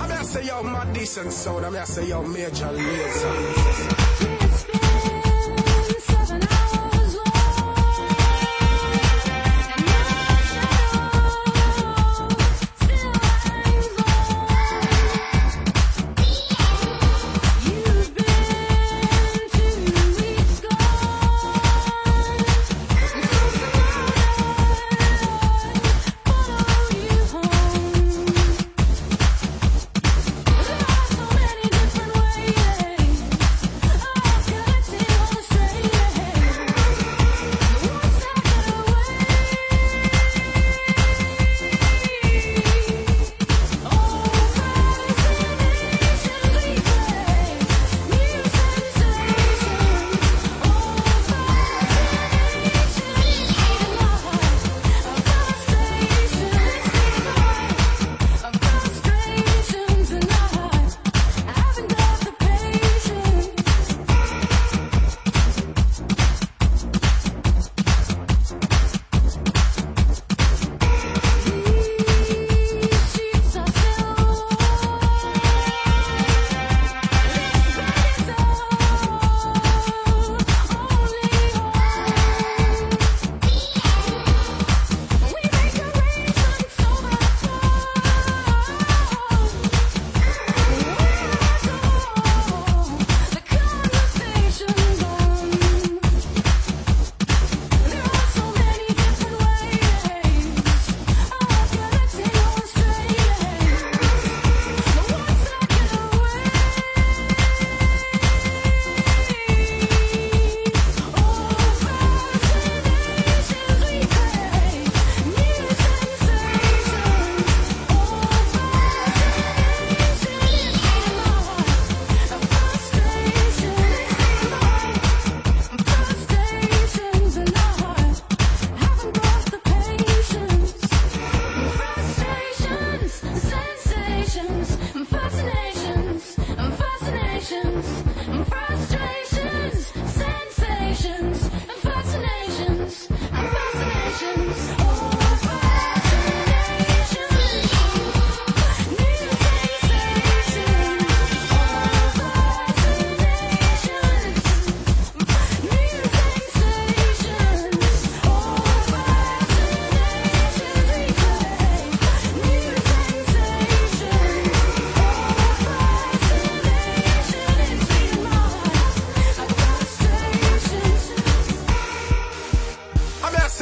I'ma say, yo, my decent soul. I'ma say, yo, Major Lazer.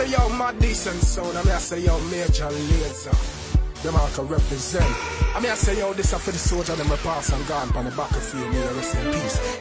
say, yo, my decent son, I mean, I say, yo, Major Lazer. Them I can represent. I mean, I say, yo, this is for the soldier, them a pass and gone on the battlefield. me rest in peace.